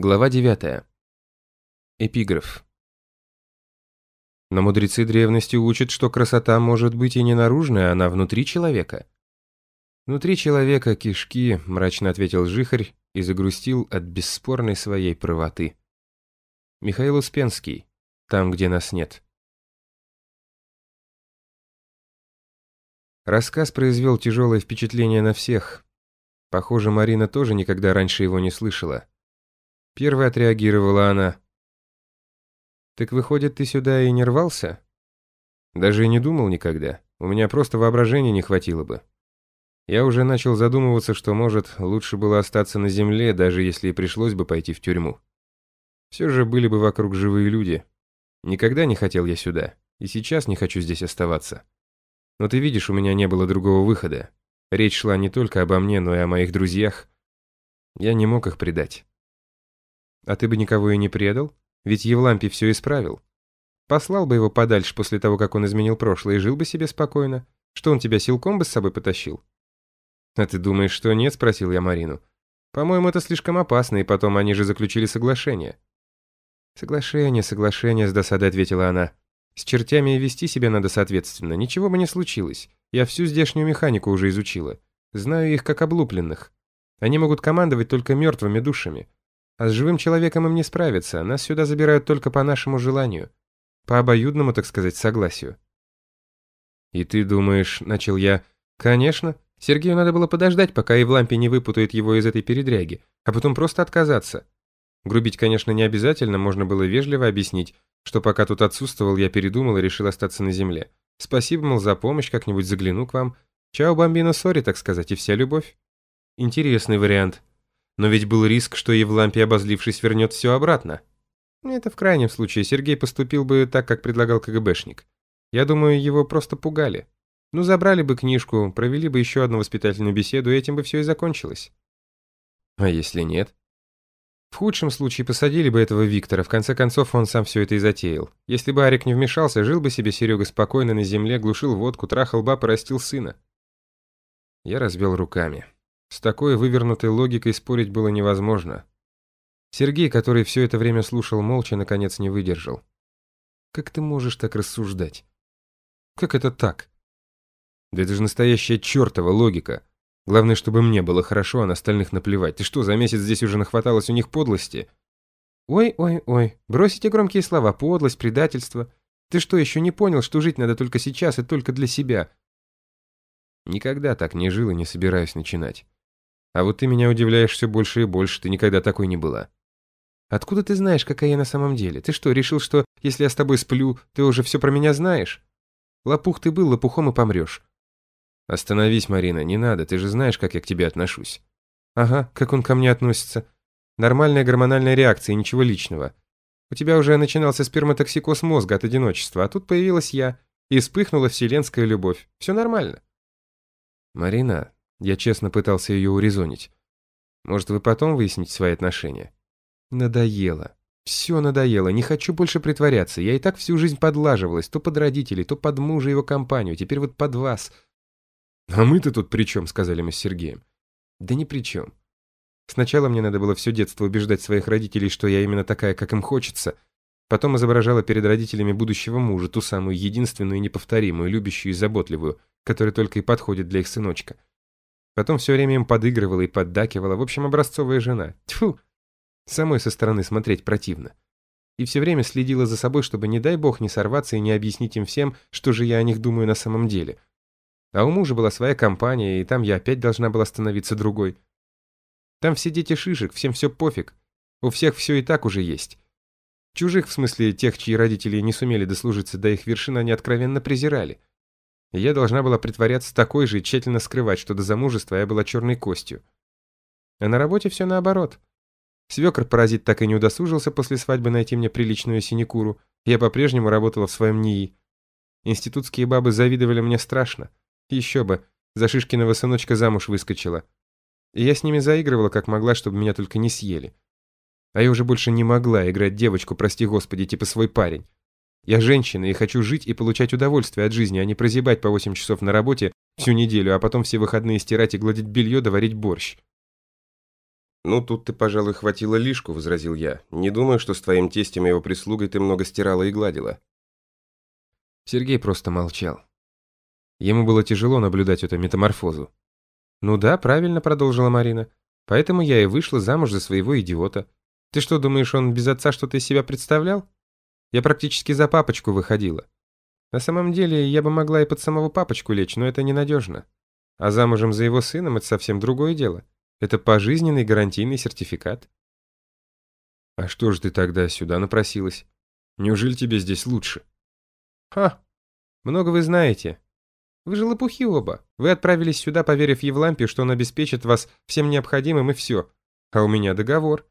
Глава 9. Эпиграф. Но мудрецы древности учат, что красота может быть и не наружная, она внутри человека. Внутри человека кишки, мрачно ответил Жихарь и загрустил от бесспорной своей правоты. Михаил Успенский. Там, где нас нет. Рассказ произвел тяжелое впечатление на всех. Похоже, Марина тоже никогда раньше его не слышала. Первой отреагировала она. «Так выходит, ты сюда и не рвался?» «Даже и не думал никогда. У меня просто воображения не хватило бы. Я уже начал задумываться, что, может, лучше было остаться на земле, даже если и пришлось бы пойти в тюрьму. Все же были бы вокруг живые люди. Никогда не хотел я сюда, и сейчас не хочу здесь оставаться. Но ты видишь, у меня не было другого выхода. Речь шла не только обо мне, но и о моих друзьях. Я не мог их предать. А ты бы никого и не предал? Ведь Евлампий все исправил. Послал бы его подальше после того, как он изменил прошлое, и жил бы себе спокойно. Что он тебя силком бы с собой потащил? А ты думаешь, что нет? Спросил я Марину. По-моему, это слишком опасно, и потом они же заключили соглашение. Соглашение, соглашение, с досадой ответила она. С чертями и вести себя надо соответственно. Ничего бы не случилось. Я всю здешнюю механику уже изучила. Знаю их как облупленных. Они могут командовать только мертвыми душами. А с живым человеком им не справиться, нас сюда забирают только по нашему желанию. По обоюдному, так сказать, согласию. «И ты думаешь, — начал я, — конечно, Сергею надо было подождать, пока Евлампий не выпутает его из этой передряги, а потом просто отказаться. Грубить, конечно, не обязательно, можно было вежливо объяснить, что пока тут отсутствовал, я передумал и решил остаться на земле. Спасибо, мол, за помощь, как-нибудь загляну к вам. Чао, бомбино, сори, так сказать, и вся любовь. Интересный вариант. Но ведь был риск, что Евлампий, обозлившись, вернет все обратно. Это в крайнем случае Сергей поступил бы так, как предлагал КГБшник. Я думаю, его просто пугали. Ну, забрали бы книжку, провели бы еще одну воспитательную беседу, и этим бы все и закончилось. А если нет? В худшем случае посадили бы этого Виктора, в конце концов он сам все это и затеял. Если бы Арик не вмешался, жил бы себе Серега спокойно на земле, глушил водку, трахал баб и растил сына. Я разбил руками. С такой вывернутой логикой спорить было невозможно. Сергей, который все это время слушал молча, наконец не выдержал. «Как ты можешь так рассуждать?» «Как это так?» «Да это же настоящая чертова логика. Главное, чтобы мне было хорошо, а на остальных наплевать. Ты что, за месяц здесь уже нахваталось у них подлости?» «Ой, ой, ой, бросите громкие слова, подлость, предательство. Ты что, еще не понял, что жить надо только сейчас и только для себя?» «Никогда так не жил и не собираюсь начинать. А вот ты меня удивляешь все больше и больше, ты никогда такой не была. Откуда ты знаешь, какая я на самом деле? Ты что, решил, что если я с тобой сплю, ты уже все про меня знаешь? Лопух ты был, лопухом и помрешь. Остановись, Марина, не надо, ты же знаешь, как я к тебе отношусь. Ага, как он ко мне относится. Нормальная гормональная реакция, ничего личного. У тебя уже начинался сперматоксикоз мозга от одиночества, а тут появилась я, и вспыхнула вселенская любовь. Все нормально. Марина, я честно пытался ее урезонить. Может, вы потом выясните свои отношения? Надоело. Все надоело, не хочу больше притворяться. Я и так всю жизнь подлаживалась, то под родителей, то под мужа и его компанию, теперь вот под вас. А мы-то тут при чем, сказали мы с Сергеем. Да ни при чем. Сначала мне надо было все детство убеждать своих родителей, что я именно такая, как им хочется. Потом изображала перед родителями будущего мужа, ту самую единственную и неповторимую, любящую и заботливую, которая только и подходит для их сыночка. Потом все время им подыгрывала и поддакивала. В общем, образцовая жена. Тьфу! Самой со стороны смотреть противно. И все время следила за собой, чтобы, не дай бог, не сорваться и не объяснить им всем, что же я о них думаю на самом деле. А у мужа была своя компания, и там я опять должна была становиться другой. Там все дети шишек, всем все пофиг. У всех все и так уже есть. Чужих, в смысле тех, чьи родители не сумели дослужиться до их вершин, они откровенно презирали я должна была притворяться такой же и тщательно скрывать, что до замужества я была черной костью. А на работе все наоборот. Свекр-паразит так и не удосужился после свадьбы найти мне приличную синекуру, я по-прежнему работала в своем НИИ. Институтские бабы завидовали мне страшно. Еще бы, за Шишкиного сыночка замуж выскочила. И я с ними заигрывала, как могла, чтобы меня только не съели. А я уже больше не могла играть девочку, прости господи, типа свой парень. Я женщина и хочу жить и получать удовольствие от жизни, а не прозябать по 8 часов на работе всю неделю, а потом все выходные стирать и гладить белье, доварить борщ. «Ну, тут ты, пожалуй, хватило лишку», — возразил я. «Не думаю, что с твоим тестем и его прислугой ты много стирала и гладила». Сергей просто молчал. Ему было тяжело наблюдать эту метаморфозу. «Ну да, правильно», — продолжила Марина. «Поэтому я и вышла замуж за своего идиота. Ты что, думаешь, он без отца что-то из себя представлял? Я практически за папочку выходила. На самом деле, я бы могла и под самого папочку лечь, но это ненадежно. А замужем за его сыном — это совсем другое дело. Это пожизненный гарантийный сертификат». «А что же ты тогда сюда напросилась? Неужели тебе здесь лучше?» «Ха! Много вы знаете. Вы же лопухи оба. Вы отправились сюда, поверив Евлампию, что он обеспечит вас всем необходимым и все. А у меня договор.